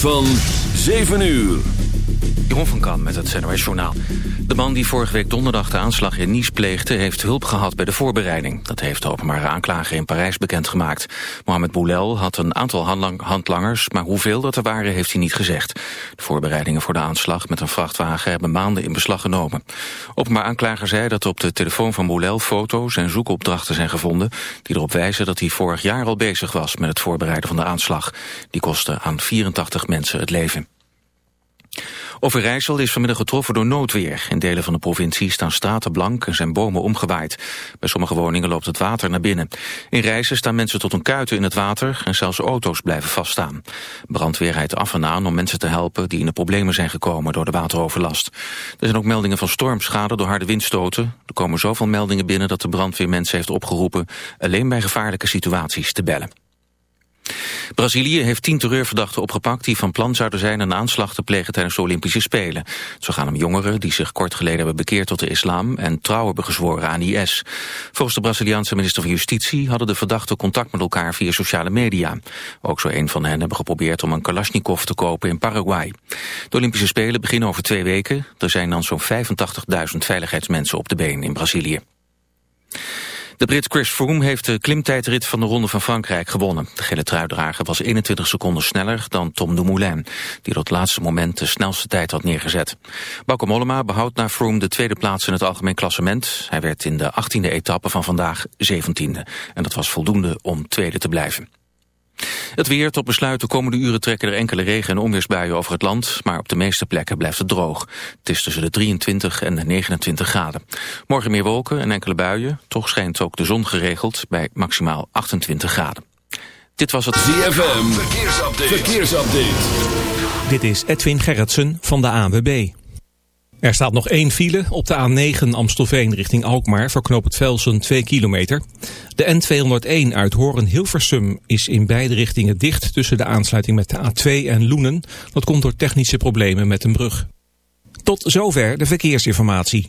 van 7 uur. Jeroen van Kan met het NOS Journaal. De man die vorige week donderdag de aanslag in Nice pleegde... heeft hulp gehad bij de voorbereiding. Dat heeft de openbare aanklager in Parijs bekendgemaakt. Mohamed Boulel had een aantal handlangers... maar hoeveel dat er waren heeft hij niet gezegd. De voorbereidingen voor de aanslag met een vrachtwagen... hebben maanden in beslag genomen. Openbaar aanklager zei dat op de telefoon van Boulel... foto's en zoekopdrachten zijn gevonden... die erop wijzen dat hij vorig jaar al bezig was... met het voorbereiden van de aanslag. Die kostte aan 84 mensen het leven. Overijssel is vanmiddag getroffen door noodweer. In delen van de provincie staan straten blank en zijn bomen omgewaaid. Bij sommige woningen loopt het water naar binnen. In Rijssen staan mensen tot een kuiten in het water en zelfs auto's blijven vaststaan. Brandweer rijdt af en aan om mensen te helpen die in de problemen zijn gekomen door de wateroverlast. Er zijn ook meldingen van stormschade door harde windstoten. Er komen zoveel meldingen binnen dat de brandweer mensen heeft opgeroepen alleen bij gevaarlijke situaties te bellen. Brazilië heeft tien terreurverdachten opgepakt die van plan zouden zijn een aanslag te plegen tijdens de Olympische Spelen. Zo gaan om jongeren die zich kort geleden hebben bekeerd tot de islam en trouw hebben gezworen aan IS. Volgens de Braziliaanse minister van Justitie hadden de verdachten contact met elkaar via sociale media. Ook zo een van hen hebben geprobeerd om een Kalashnikov te kopen in Paraguay. De Olympische Spelen beginnen over twee weken. Er zijn dan zo'n 85.000 veiligheidsmensen op de been in Brazilië. De Brit Chris Froome heeft de klimtijdrit van de Ronde van Frankrijk gewonnen. De gele truidrager was 21 seconden sneller dan Tom Dumoulin, die op het laatste moment de snelste tijd had neergezet. Bauke Mollema behoudt naar Froome de tweede plaats in het algemeen klassement. Hij werd in de 18e etappe van vandaag 17e. En dat was voldoende om tweede te blijven. Het weer tot besluit de komende uren trekken er enkele regen- en onweersbuien over het land, maar op de meeste plekken blijft het droog. Het is tussen de 23 en de 29 graden. Morgen meer wolken en enkele buien, toch schijnt ook de zon geregeld bij maximaal 28 graden. Dit was het ZFM, verkeersupdate. verkeersupdate. Dit is Edwin Gerritsen van de ANWB. Er staat nog één file op de A9 Amstelveen richting Alkmaar voor knoop Velsen 2 kilometer. De N201 uit Horen-Hilversum is in beide richtingen dicht tussen de aansluiting met de A2 en Loenen. Dat komt door technische problemen met een brug. Tot zover de verkeersinformatie.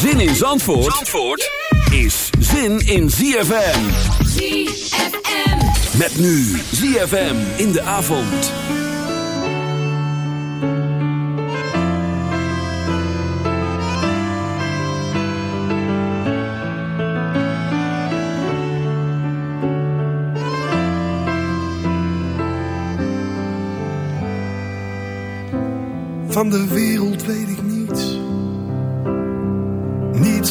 Zin in Zandvoort, Zandvoort is zin in ZFM. ZFM. Met nu ZFM in de avond. Van de wereld weet ik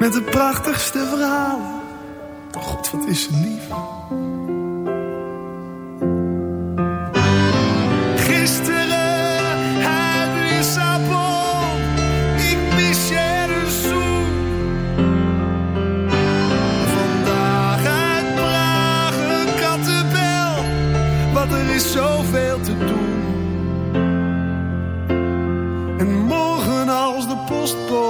Met de prachtigste verhalen. God, wat is ze lief. Gisteren uit Lissabon. Ik mis je zoen. Vandaag uit Praag een kattenbel. Want er is zoveel te doen. En morgen als de postbode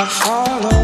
I follow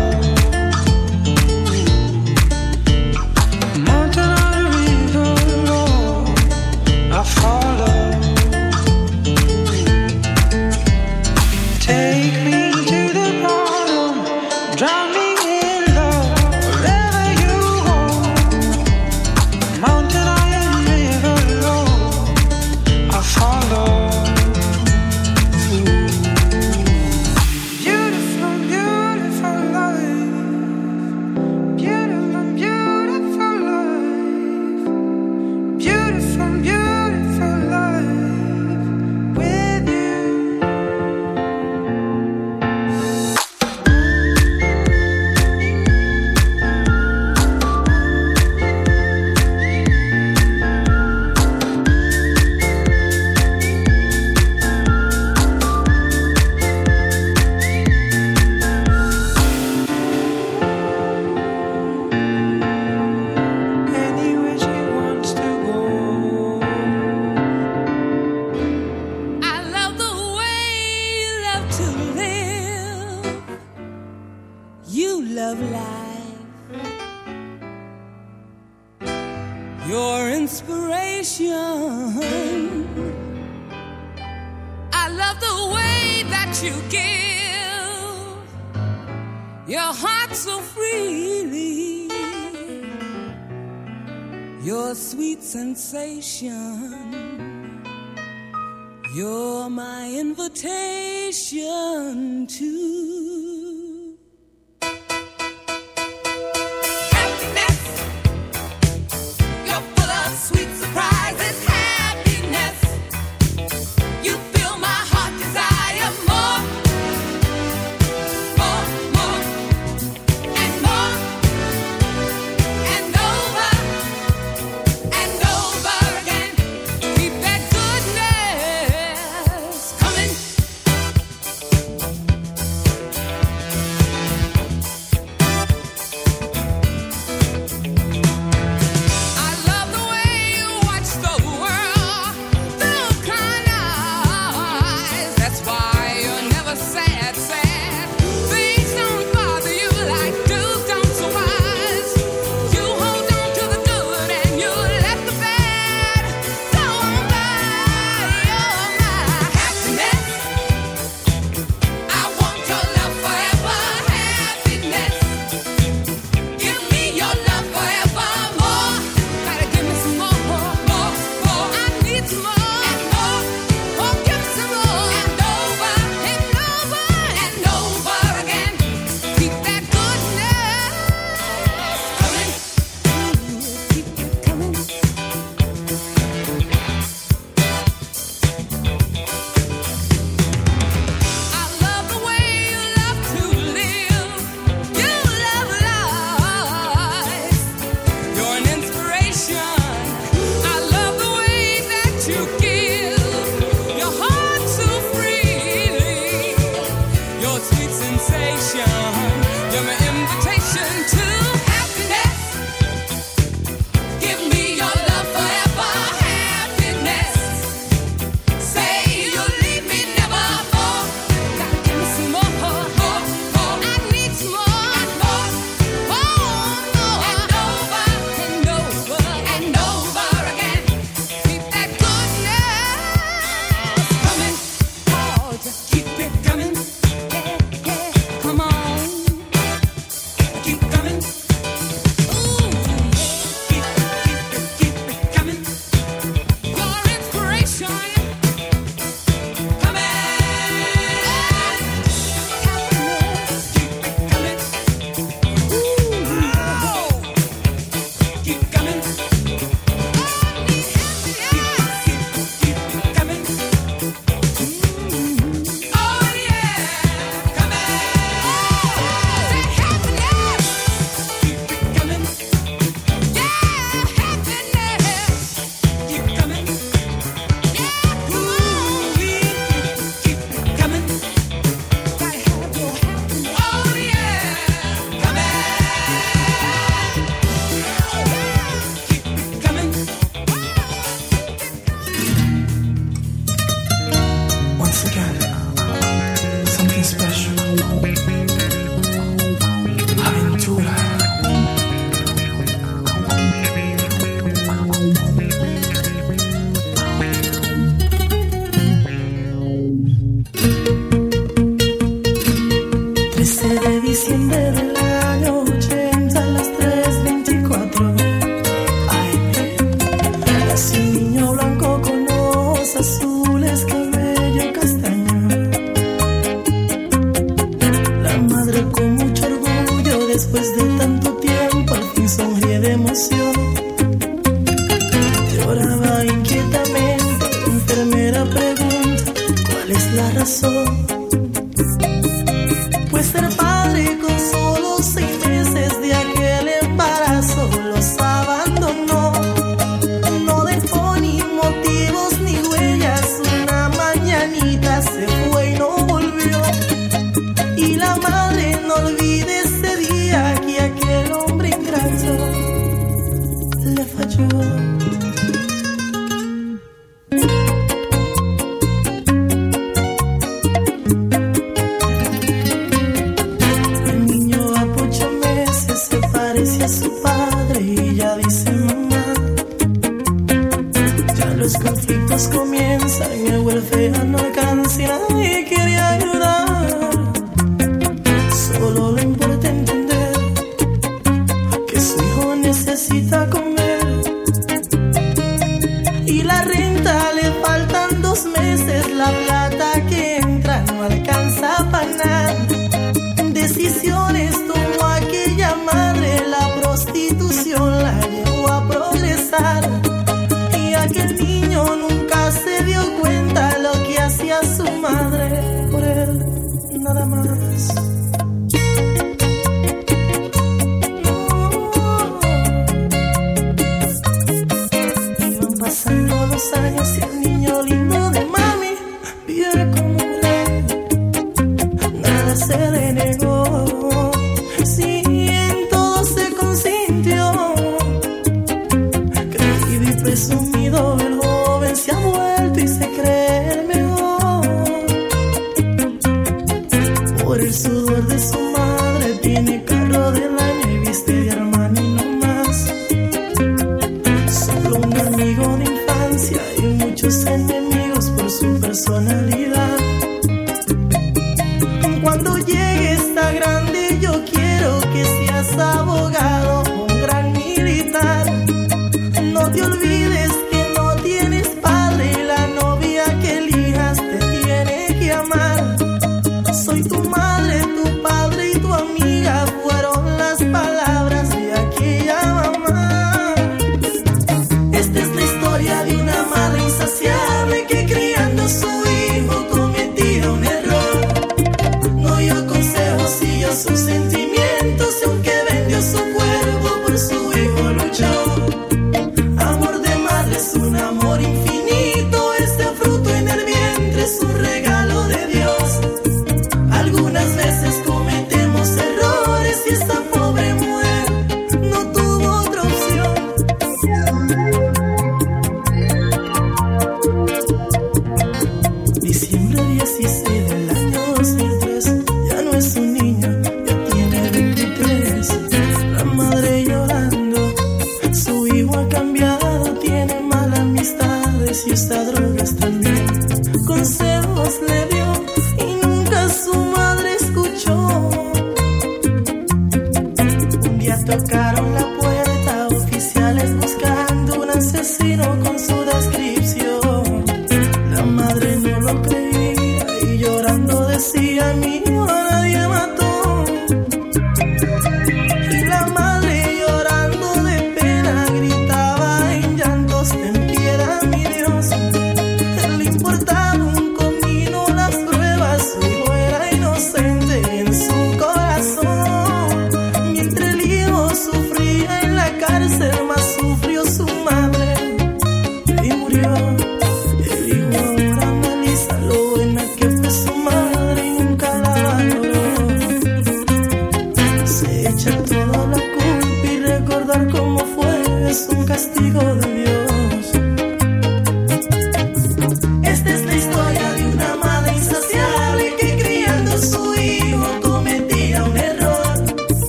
la razón?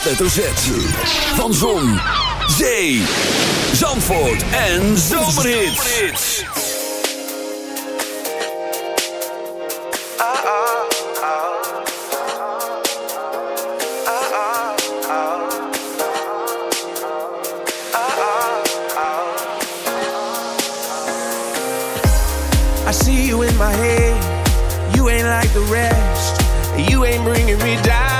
Hoofdletter Z. Van Zon, Zee, Zandvoort en Zomerhits. I see you in my head. You ain't like the rest. You ain't bringing me down.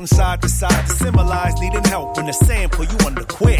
from side to side to symbolize needing help in the sample you under quiz.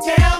tell